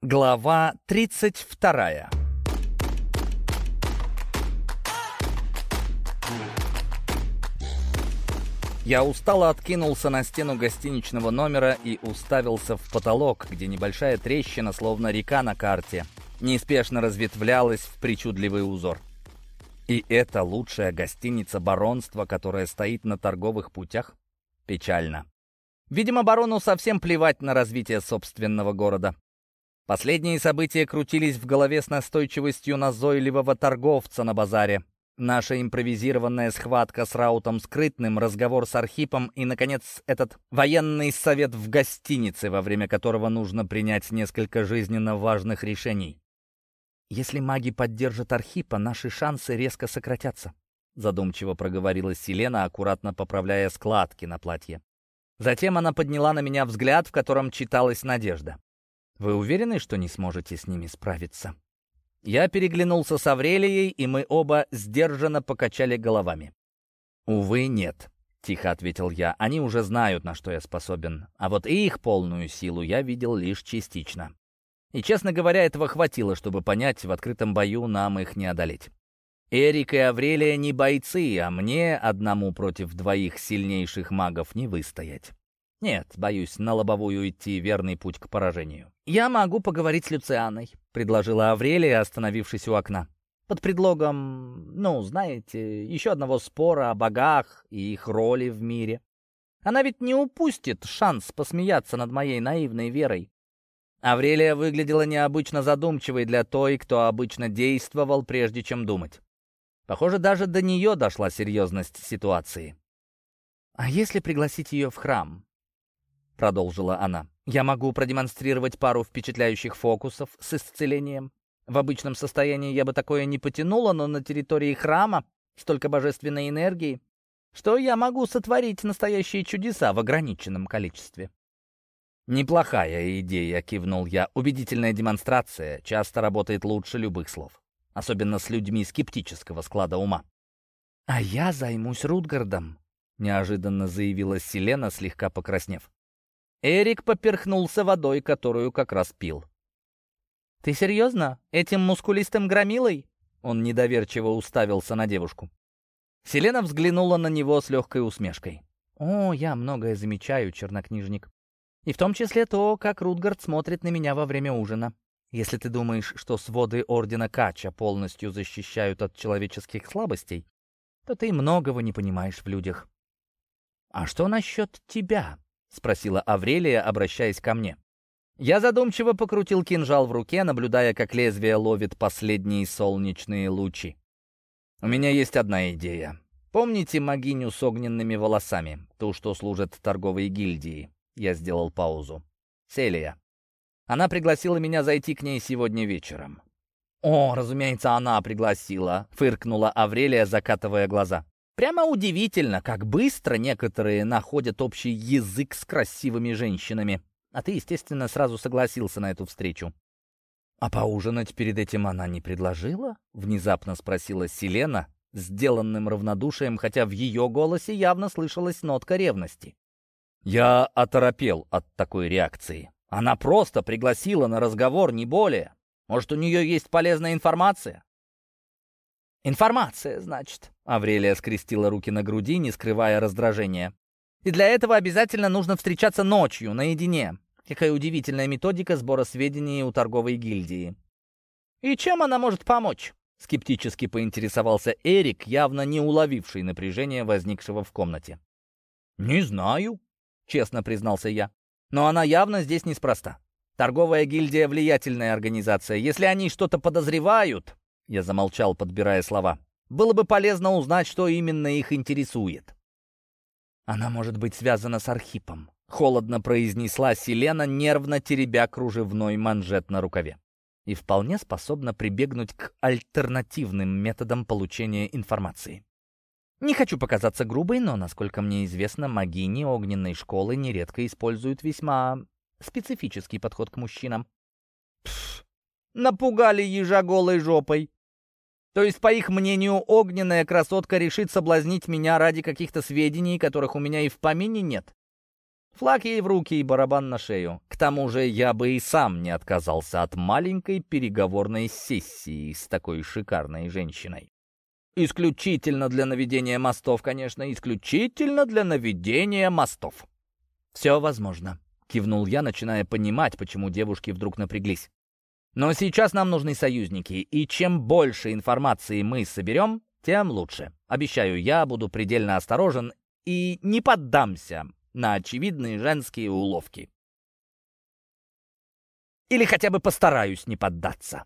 Глава 32 Я устало откинулся на стену гостиничного номера и уставился в потолок, где небольшая трещина, словно река на карте, неспешно разветвлялась в причудливый узор. И это лучшая гостиница баронства, которая стоит на торговых путях? Печально. Видимо, барону совсем плевать на развитие собственного города. Последние события крутились в голове с настойчивостью назойливого торговца на базаре. Наша импровизированная схватка с Раутом Скрытным, разговор с Архипом и, наконец, этот военный совет в гостинице, во время которого нужно принять несколько жизненно важных решений. «Если маги поддержат Архипа, наши шансы резко сократятся», задумчиво проговорила Селена, аккуратно поправляя складки на платье. Затем она подняла на меня взгляд, в котором читалась надежда. Вы уверены, что не сможете с ними справиться?» Я переглянулся с Аврелией, и мы оба сдержанно покачали головами. «Увы, нет», — тихо ответил я. «Они уже знают, на что я способен. А вот и их полную силу я видел лишь частично. И, честно говоря, этого хватило, чтобы понять, в открытом бою нам их не одолеть. Эрик и Аврелия не бойцы, а мне одному против двоих сильнейших магов не выстоять. Нет, боюсь, на лобовую идти верный путь к поражению. «Я могу поговорить с Люцианой», — предложила Аврелия, остановившись у окна. «Под предлогом, ну, знаете, еще одного спора о богах и их роли в мире. Она ведь не упустит шанс посмеяться над моей наивной верой». Аврелия выглядела необычно задумчивой для той, кто обычно действовал, прежде чем думать. Похоже, даже до нее дошла серьезность ситуации. «А если пригласить ее в храм?» Продолжила она. «Я могу продемонстрировать пару впечатляющих фокусов с исцелением. В обычном состоянии я бы такое не потянула, но на территории храма столько божественной энергии, что я могу сотворить настоящие чудеса в ограниченном количестве». «Неплохая идея», — кивнул я. «Убедительная демонстрация часто работает лучше любых слов, особенно с людьми скептического склада ума». «А я займусь Рутгардом», — неожиданно заявила Селена, слегка покраснев. Эрик поперхнулся водой, которую как раз пил. «Ты серьезно? Этим мускулистым громилой?» Он недоверчиво уставился на девушку. Селена взглянула на него с легкой усмешкой. «О, я многое замечаю, чернокнижник. И в том числе то, как Рутгард смотрит на меня во время ужина. Если ты думаешь, что своды Ордена Кача полностью защищают от человеческих слабостей, то ты многого не понимаешь в людях. А что насчет тебя?» — спросила Аврелия, обращаясь ко мне. Я задумчиво покрутил кинжал в руке, наблюдая, как лезвие ловит последние солнечные лучи. «У меня есть одна идея. Помните могиню с огненными волосами, ту, что служит торговой гильдии?» Я сделал паузу. «Селия. Она пригласила меня зайти к ней сегодня вечером». «О, разумеется, она пригласила», — фыркнула Аврелия, закатывая глаза. Прямо удивительно, как быстро некоторые находят общий язык с красивыми женщинами. А ты, естественно, сразу согласился на эту встречу. «А поужинать перед этим она не предложила?» — внезапно спросила Селена, сделанным равнодушием, хотя в ее голосе явно слышалась нотка ревности. Я оторопел от такой реакции. Она просто пригласила на разговор, не более. Может, у нее есть полезная информация? «Информация, значит», — Аврелия скрестила руки на груди, не скрывая раздражения. «И для этого обязательно нужно встречаться ночью, наедине. Какая удивительная методика сбора сведений у торговой гильдии». «И чем она может помочь?» — скептически поинтересовался Эрик, явно не уловивший напряжения, возникшего в комнате. «Не знаю», — честно признался я. «Но она явно здесь неспроста. Торговая гильдия — влиятельная организация. Если они что-то подозревают, я замолчал, подбирая слова. Было бы полезно узнать, что именно их интересует. Она может быть связана с Архипом. Холодно произнесла Селена, нервно теребя кружевной манжет на рукаве. И вполне способна прибегнуть к альтернативным методам получения информации. Не хочу показаться грубой, но, насколько мне известно, магини огненной школы нередко используют весьма специфический подход к мужчинам. Пф, напугали ежа голой жопой. То есть, по их мнению, огненная красотка решит соблазнить меня ради каких-то сведений, которых у меня и в помине нет. Флаг ей в руки и барабан на шею. К тому же я бы и сам не отказался от маленькой переговорной сессии с такой шикарной женщиной. Исключительно для наведения мостов, конечно, исключительно для наведения мостов. «Все возможно», — кивнул я, начиная понимать, почему девушки вдруг напряглись. «Но сейчас нам нужны союзники, и чем больше информации мы соберем, тем лучше. Обещаю, я буду предельно осторожен и не поддамся на очевидные женские уловки. Или хотя бы постараюсь не поддаться.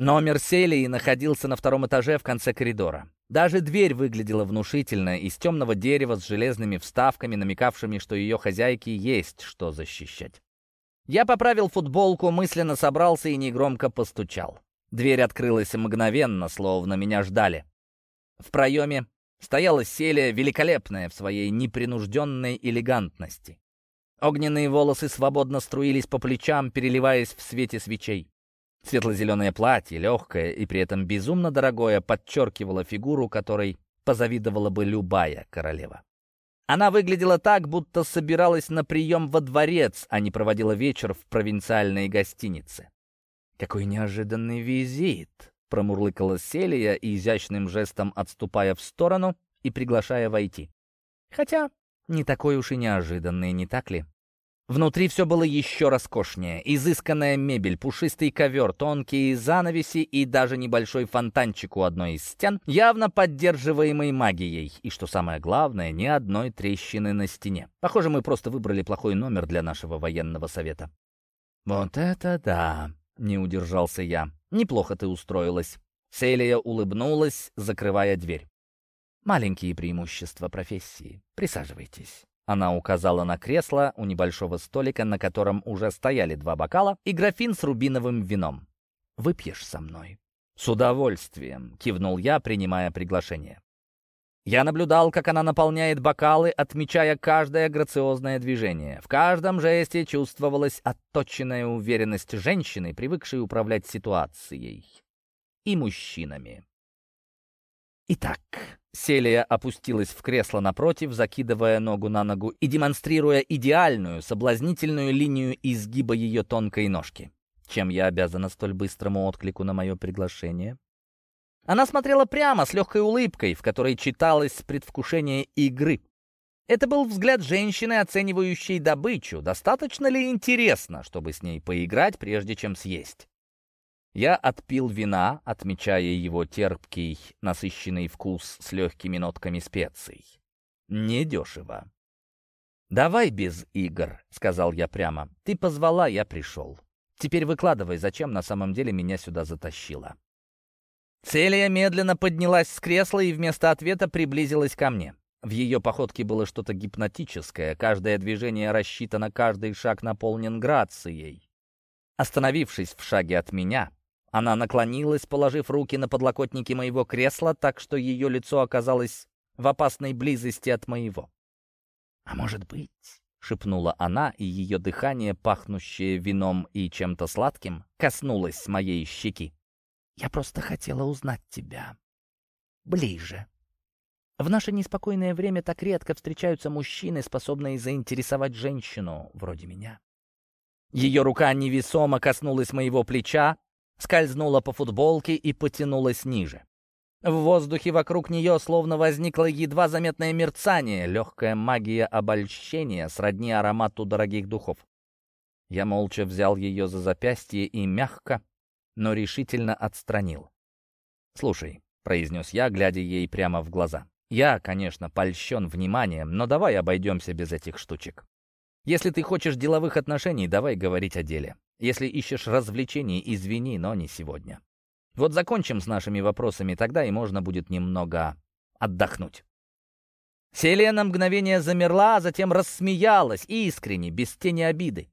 Номер Селии находился на втором этаже в конце коридора. Даже дверь выглядела внушительно, из темного дерева с железными вставками, намекавшими, что ее хозяйке есть что защищать. Я поправил футболку, мысленно собрался и негромко постучал. Дверь открылась мгновенно, словно меня ждали. В проеме стояла Селия, великолепная в своей непринужденной элегантности. Огненные волосы свободно струились по плечам, переливаясь в свете свечей. Светло-зеленое платье, легкое и при этом безумно дорогое, подчеркивало фигуру, которой позавидовала бы любая королева. Она выглядела так, будто собиралась на прием во дворец, а не проводила вечер в провинциальной гостинице. «Какой неожиданный визит!» — промурлыкала Селия, изящным жестом отступая в сторону и приглашая войти. «Хотя не такой уж и неожиданный, не так ли?» Внутри все было еще роскошнее. Изысканная мебель, пушистый ковер, тонкие занавеси и даже небольшой фонтанчик у одной из стен, явно поддерживаемый магией. И что самое главное, ни одной трещины на стене. Похоже, мы просто выбрали плохой номер для нашего военного совета. «Вот это да!» — не удержался я. «Неплохо ты устроилась». Селия улыбнулась, закрывая дверь. «Маленькие преимущества профессии. Присаживайтесь». Она указала на кресло у небольшого столика, на котором уже стояли два бокала и графин с рубиновым вином. «Выпьешь со мной?» «С удовольствием», — кивнул я, принимая приглашение. Я наблюдал, как она наполняет бокалы, отмечая каждое грациозное движение. В каждом жесте чувствовалась отточенная уверенность женщины, привыкшей управлять ситуацией. И мужчинами. Итак, Селия опустилась в кресло напротив, закидывая ногу на ногу и демонстрируя идеальную, соблазнительную линию изгиба ее тонкой ножки. Чем я обязана столь быстрому отклику на мое приглашение? Она смотрела прямо, с легкой улыбкой, в которой читалось предвкушение игры. Это был взгляд женщины, оценивающей добычу. Достаточно ли интересно, чтобы с ней поиграть, прежде чем съесть? Я отпил вина, отмечая его терпкий, насыщенный вкус с легкими нотками специй. Недешево. «Давай без игр», — сказал я прямо. «Ты позвала, я пришел. Теперь выкладывай, зачем на самом деле меня сюда затащила». Целия медленно поднялась с кресла и вместо ответа приблизилась ко мне. В ее походке было что-то гипнотическое, каждое движение рассчитано, каждый шаг наполнен грацией. Остановившись в шаге от меня, она наклонилась, положив руки на подлокотники моего кресла, так что ее лицо оказалось в опасной близости от моего. «А может быть...» — шепнула она, и ее дыхание, пахнущее вином и чем-то сладким, коснулось моей щеки. «Я просто хотела узнать тебя. Ближе». В наше неспокойное время так редко встречаются мужчины, способные заинтересовать женщину, вроде меня. Ее рука невесомо коснулась моего плеча, скользнула по футболке и потянулась ниже. В воздухе вокруг нее словно возникло едва заметное мерцание, легкая магия обольщения сродни аромату дорогих духов. Я молча взял ее за запястье и мягко, но решительно отстранил. «Слушай», — произнес я, глядя ей прямо в глаза, — «я, конечно, польщен вниманием, но давай обойдемся без этих штучек. Если ты хочешь деловых отношений, давай говорить о деле. Если ищешь развлечений, извини, но не сегодня. Вот закончим с нашими вопросами, тогда и можно будет немного отдохнуть». Селия на мгновение замерла, а затем рассмеялась, искренне, без тени обиды.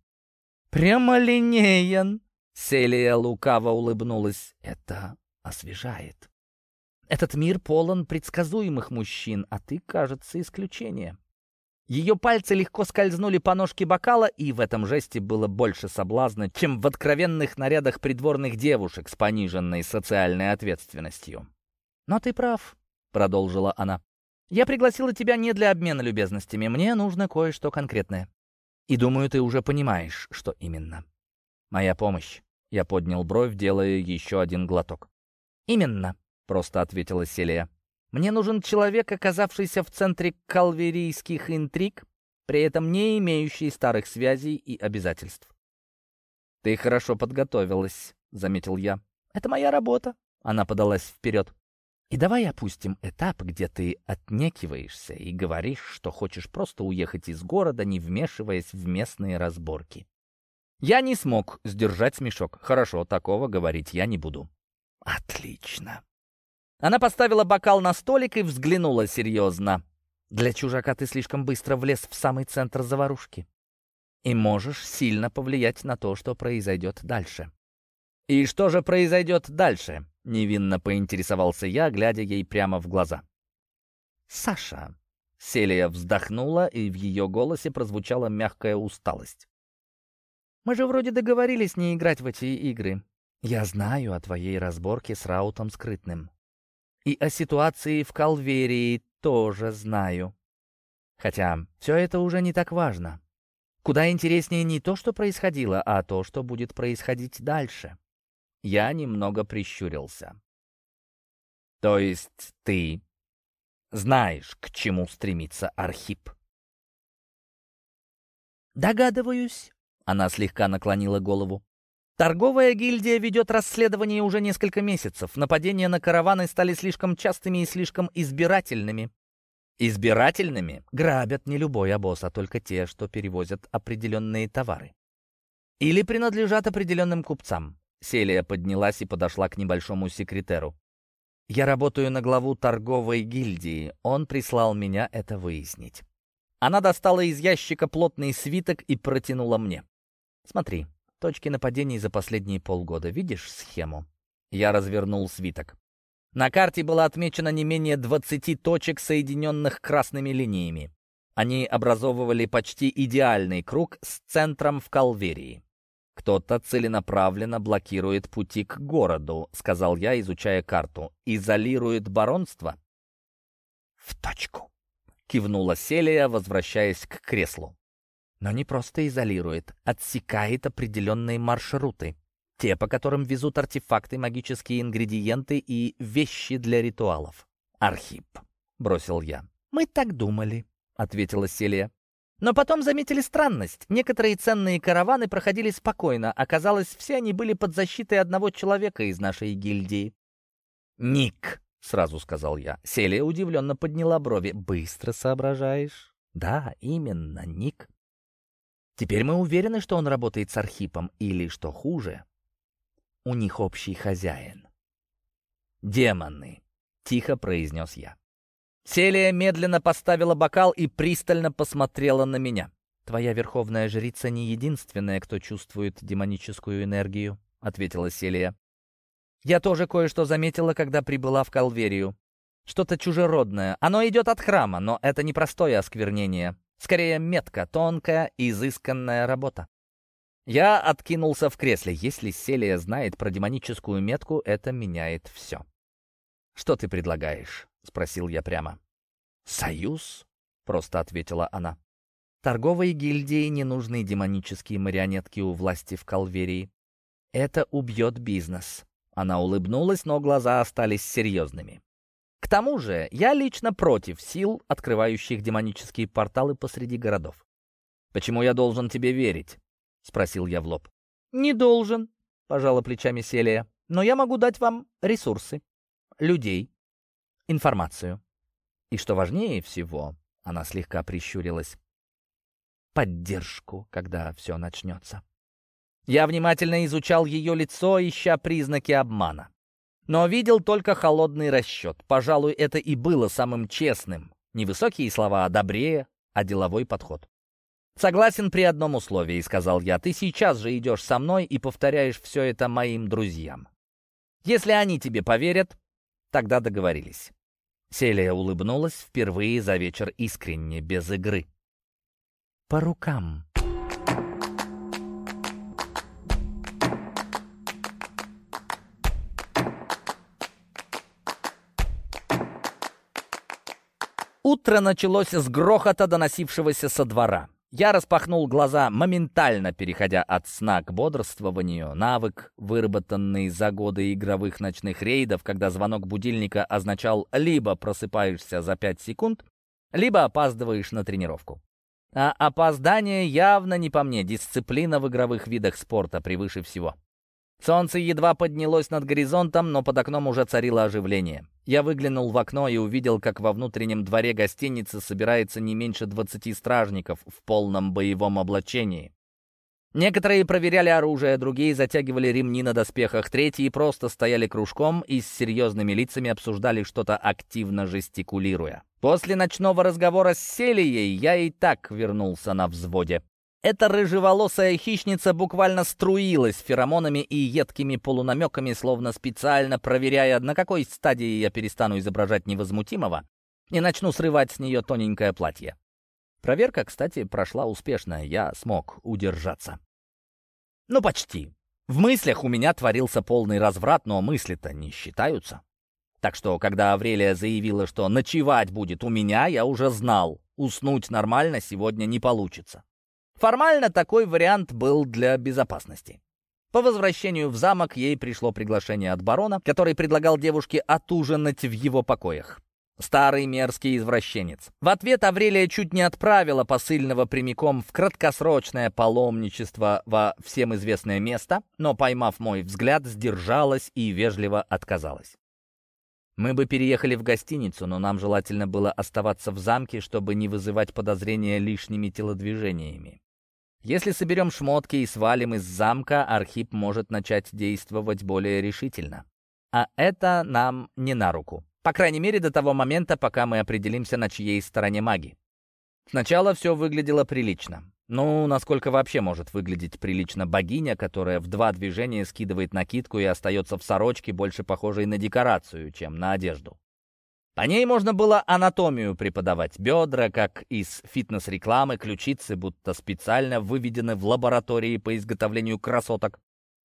«Прямолинеен!» — Селия лукаво улыбнулась. «Это освежает. Этот мир полон предсказуемых мужчин, а ты, кажется, исключение. Ее пальцы легко скользнули по ножке бокала, и в этом жесте было больше соблазна, чем в откровенных нарядах придворных девушек с пониженной социальной ответственностью. «Но ты прав», — продолжила она. «Я пригласила тебя не для обмена любезностями. Мне нужно кое-что конкретное. И думаю, ты уже понимаешь, что именно. Моя помощь». Я поднял бровь, делая еще один глоток. «Именно», — просто ответила Селия. Мне нужен человек, оказавшийся в центре калверийских интриг, при этом не имеющий старых связей и обязательств. «Ты хорошо подготовилась», — заметил я. «Это моя работа», — она подалась вперед. «И давай опустим этап, где ты отнекиваешься и говоришь, что хочешь просто уехать из города, не вмешиваясь в местные разборки». Я не смог сдержать смешок. Хорошо, такого говорить я не буду. «Отлично», она поставила бокал на столик и взглянула серьезно. «Для чужака ты слишком быстро влез в самый центр заварушки. И можешь сильно повлиять на то, что произойдет дальше». «И что же произойдет дальше?» — невинно поинтересовался я, глядя ей прямо в глаза. «Саша». Селия вздохнула, и в ее голосе прозвучала мягкая усталость. «Мы же вроде договорились не играть в эти игры. Я знаю о твоей разборке с Раутом Скрытным. И о ситуации в Калверии тоже знаю. Хотя все это уже не так важно. Куда интереснее не то, что происходило, а то, что будет происходить дальше. Я немного прищурился. То есть ты знаешь, к чему стремится Архип? Догадываюсь. Она слегка наклонила голову. Торговая гильдия ведет расследование уже несколько месяцев. Нападения на караваны стали слишком частыми и слишком избирательными. Избирательными грабят не любой обоз, а только те, что перевозят определенные товары. Или принадлежат определенным купцам. Селия поднялась и подошла к небольшому секретеру. «Я работаю на главу торговой гильдии. Он прислал меня это выяснить». Она достала из ящика плотный свиток и протянула мне. «Смотри, Точки нападений за последние полгода. Видишь схему?» Я развернул свиток. На карте было отмечено не менее 20 точек, соединенных красными линиями. Они образовывали почти идеальный круг с центром в Калверии. «Кто-то целенаправленно блокирует пути к городу», — сказал я, изучая карту. «Изолирует баронство?» «В точку», — кивнула Селия, возвращаясь к креслу но не просто изолирует, отсекает определенные маршруты. Те, по которым везут артефакты, магические ингредиенты и вещи для ритуалов. «Архип», — бросил я. «Мы так думали», — ответила Селия. Но потом заметили странность. Некоторые ценные караваны проходили спокойно. Оказалось, все они были под защитой одного человека из нашей гильдии. «Ник», — сразу сказал я. Селия удивленно подняла брови. «Быстро соображаешь?» «Да, именно, Ник». Теперь мы уверены, что он работает с Архипом, или, что хуже, у них общий хозяин. «Демоны!» — тихо произнес я. Селия медленно поставила бокал и пристально посмотрела на меня. «Твоя верховная жрица не единственная, кто чувствует демоническую энергию», — ответила Селия. «Я тоже кое-что заметила, когда прибыла в Калверию. Что-то чужеродное. Оно идет от храма, но это не простое осквернение. Скорее, метка, тонкая, изысканная работа. Я откинулся в кресле. Если Селия знает про демоническую метку, это меняет все. «Что ты предлагаешь?» — спросил я прямо. «Союз?» — просто ответила она. «Торговые гильдии не нужны демонические марионетки у власти в Калверии. Это убьет бизнес». Она улыбнулась, но глаза остались серьезными. К тому же, я лично против сил, открывающих демонические порталы посреди городов. «Почему я должен тебе верить?» — спросил я в лоб. «Не должен», — пожала плечами Селия. «Но я могу дать вам ресурсы, людей, информацию. И что важнее всего, она слегка прищурилась, поддержку, когда все начнется». Я внимательно изучал ее лицо, ища признаки обмана. Но видел только холодный расчет. Пожалуй, это и было самым честным. Не высокие слова о добре, а деловой подход. «Согласен при одном условии», — сказал я. «Ты сейчас же идешь со мной и повторяешь все это моим друзьям. Если они тебе поверят, тогда договорились». Селия улыбнулась впервые за вечер искренне, без игры. по рукам. Утро началось с грохота, доносившегося со двора. Я распахнул глаза, моментально переходя от сна к бодрствованию. Навык, выработанный за годы игровых ночных рейдов, когда звонок будильника означал либо просыпаешься за 5 секунд, либо опаздываешь на тренировку. А опоздание явно не по мне, дисциплина в игровых видах спорта превыше всего. Солнце едва поднялось над горизонтом, но под окном уже царило оживление. Я выглянул в окно и увидел, как во внутреннем дворе гостиницы собирается не меньше 20 стражников в полном боевом облачении. Некоторые проверяли оружие, другие затягивали ремни на доспехах, третьи просто стояли кружком и с серьезными лицами обсуждали что-то активно жестикулируя. После ночного разговора с Селией я и так вернулся на взводе. Эта рыжеволосая хищница буквально струилась феромонами и едкими полунамеками, словно специально проверяя, на какой стадии я перестану изображать невозмутимого и начну срывать с нее тоненькое платье. Проверка, кстати, прошла успешно, я смог удержаться. Ну, почти. В мыслях у меня творился полный разврат, но мысли-то не считаются. Так что, когда Аврелия заявила, что ночевать будет у меня, я уже знал, уснуть нормально сегодня не получится. Формально такой вариант был для безопасности. По возвращению в замок ей пришло приглашение от барона, который предлагал девушке отужинать в его покоях. Старый мерзкий извращенец. В ответ Аврелия чуть не отправила посыльного прямиком в краткосрочное паломничество во всем известное место, но, поймав мой взгляд, сдержалась и вежливо отказалась. Мы бы переехали в гостиницу, но нам желательно было оставаться в замке, чтобы не вызывать подозрения лишними телодвижениями. Если соберем шмотки и свалим из замка, Архип может начать действовать более решительно. А это нам не на руку. По крайней мере, до того момента, пока мы определимся, на чьей стороне маги. Сначала все выглядело прилично. Ну, насколько вообще может выглядеть прилично богиня, которая в два движения скидывает накидку и остается в сорочке, больше похожей на декорацию, чем на одежду. По ней можно было анатомию преподавать. Бедра, как из фитнес-рекламы, ключицы, будто специально выведены в лаборатории по изготовлению красоток.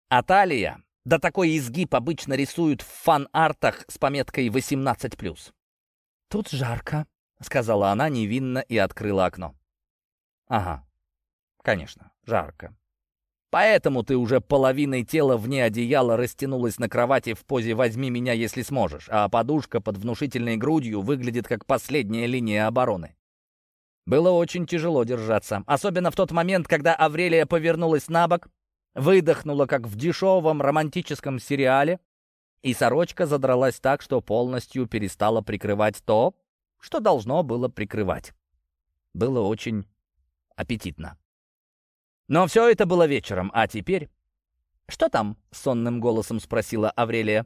А талия? Да такой изгиб обычно рисуют в фан-артах с пометкой 18+. «Тут жарко», — сказала она невинно и открыла окно. «Ага, конечно, жарко. Поэтому ты уже половиной тела вне одеяла растянулась на кровати в позе «возьми меня, если сможешь», а подушка под внушительной грудью выглядит как последняя линия обороны. Было очень тяжело держаться, особенно в тот момент, когда Аврелия повернулась на бок, выдохнула, как в дешевом романтическом сериале, и сорочка задралась так, что полностью перестала прикрывать то, что должно было прикрывать. Было очень аппетитно. Но все это было вечером, а теперь... «Что там?» — сонным голосом спросила Аврелия.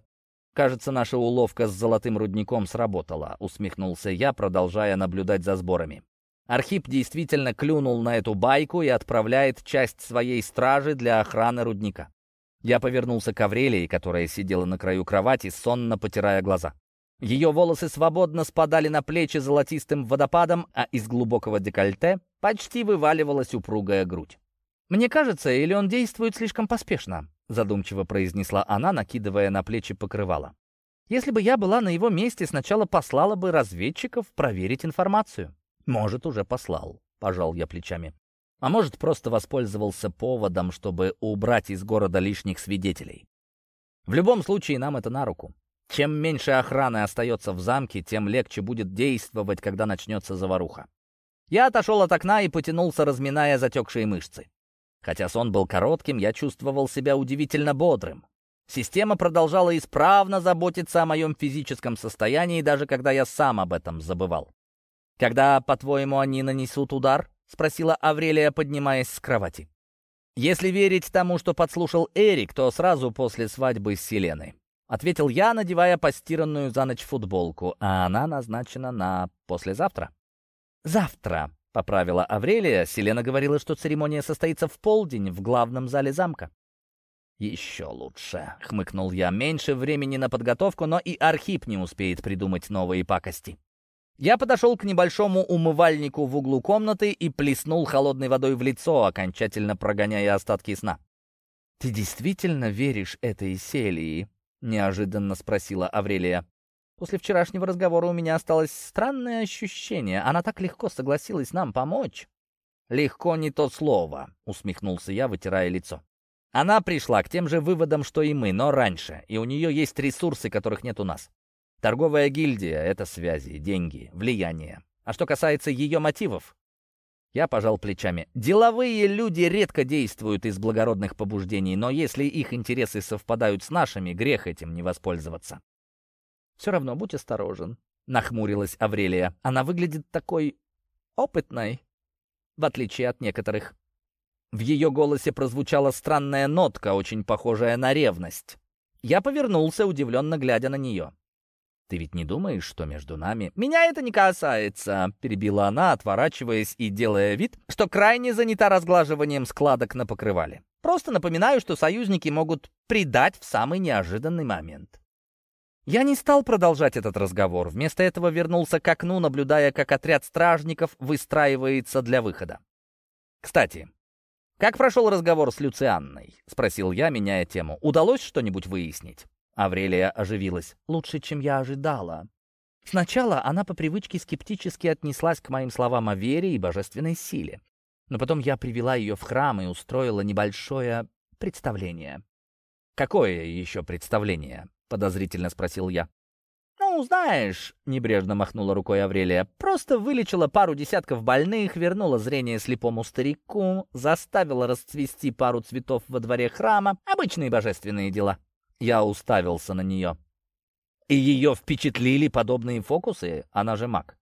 «Кажется, наша уловка с золотым рудником сработала», — усмехнулся я, продолжая наблюдать за сборами. Архип действительно клюнул на эту байку и отправляет часть своей стражи для охраны рудника. Я повернулся к Аврелии, которая сидела на краю кровати, сонно потирая глаза. Ее волосы свободно спадали на плечи золотистым водопадом, а из глубокого декольте почти вываливалась упругая грудь. «Мне кажется, или он действует слишком поспешно», задумчиво произнесла она, накидывая на плечи покрывало. «Если бы я была на его месте, сначала послала бы разведчиков проверить информацию». «Может, уже послал», — пожал я плечами. «А может, просто воспользовался поводом, чтобы убрать из города лишних свидетелей. В любом случае, нам это на руку. Чем меньше охраны остается в замке, тем легче будет действовать, когда начнется заваруха. Я отошел от окна и потянулся, разминая затекшие мышцы. Хотя сон был коротким, я чувствовал себя удивительно бодрым. Система продолжала исправно заботиться о моем физическом состоянии, даже когда я сам об этом забывал. «Когда, по-твоему, они нанесут удар?» — спросила Аврелия, поднимаясь с кровати. «Если верить тому, что подслушал Эрик, то сразу после свадьбы с Селеной», — ответил я, надевая постиранную за ночь футболку, а она назначена на послезавтра. «Завтра», Поправила Аврелия, Селена говорила, что церемония состоится в полдень в главном зале замка. «Еще лучше», — хмыкнул я. «Меньше времени на подготовку, но и Архип не успеет придумать новые пакости». Я подошел к небольшому умывальнику в углу комнаты и плеснул холодной водой в лицо, окончательно прогоняя остатки сна. «Ты действительно веришь этой Селии?» — неожиданно спросила Аврелия. «После вчерашнего разговора у меня осталось странное ощущение. Она так легко согласилась нам помочь». «Легко не то слово», — усмехнулся я, вытирая лицо. Она пришла к тем же выводам, что и мы, но раньше, и у нее есть ресурсы, которых нет у нас. Торговая гильдия — это связи, деньги, влияние. А что касается ее мотивов, я пожал плечами. Деловые люди редко действуют из благородных побуждений, но если их интересы совпадают с нашими, грех этим не воспользоваться. «Все равно будь осторожен», — нахмурилась Аврелия. «Она выглядит такой опытной, в отличие от некоторых». В ее голосе прозвучала странная нотка, очень похожая на ревность. Я повернулся, удивленно глядя на нее. «Ты ведь не думаешь, что между нами...» «Меня это не касается», — перебила она, отворачиваясь и делая вид, что крайне занята разглаживанием складок на покрывале. «Просто напоминаю, что союзники могут предать в самый неожиданный момент». Я не стал продолжать этот разговор. Вместо этого вернулся к окну, наблюдая, как отряд стражников выстраивается для выхода. «Кстати, как прошел разговор с Люцианной?» — спросил я, меняя тему. «Удалось что-нибудь выяснить?» Аврелия оживилась. «Лучше, чем я ожидала». Сначала она по привычке скептически отнеслась к моим словам о вере и божественной силе. Но потом я привела ее в храм и устроила небольшое представление. «Какое еще представление?» — подозрительно спросил я. «Ну, знаешь», — небрежно махнула рукой Аврелия, «просто вылечила пару десятков больных, вернула зрение слепому старику, заставила расцвести пару цветов во дворе храма. Обычные божественные дела». Я уставился на нее. И ее впечатлили подобные фокусы? Она же маг.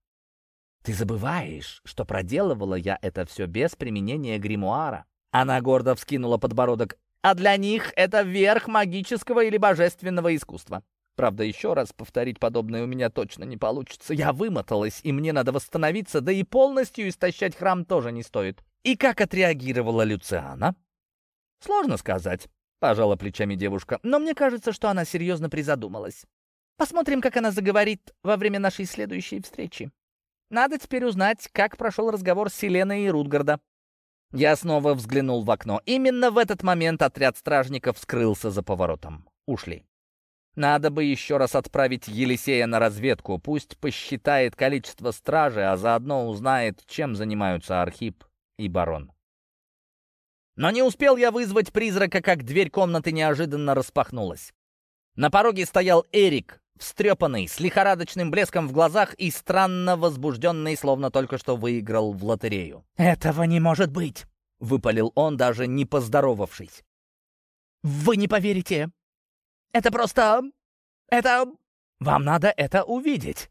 Ты забываешь, что проделывала я это все без применения гримуара. Она гордо вскинула подбородок. А для них это верх магического или божественного искусства. Правда, еще раз повторить подобное у меня точно не получится. Я вымоталась, и мне надо восстановиться, да и полностью истощать храм тоже не стоит. И как отреагировала Люциана? Сложно сказать. Пожала плечами девушка, но мне кажется, что она серьезно призадумалась. Посмотрим, как она заговорит во время нашей следующей встречи. Надо теперь узнать, как прошел разговор с Селеной и Рутгарда. Я снова взглянул в окно. Именно в этот момент отряд стражников скрылся за поворотом. Ушли. Надо бы еще раз отправить Елисея на разведку. Пусть посчитает количество стражи, а заодно узнает, чем занимаются Архип и барон. Но не успел я вызвать призрака, как дверь комнаты неожиданно распахнулась. На пороге стоял Эрик, встрепанный, с лихорадочным блеском в глазах и странно возбужденный, словно только что выиграл в лотерею. «Этого не может быть!» — выпалил он, даже не поздоровавшись. «Вы не поверите! Это просто... это... Вам надо это увидеть!»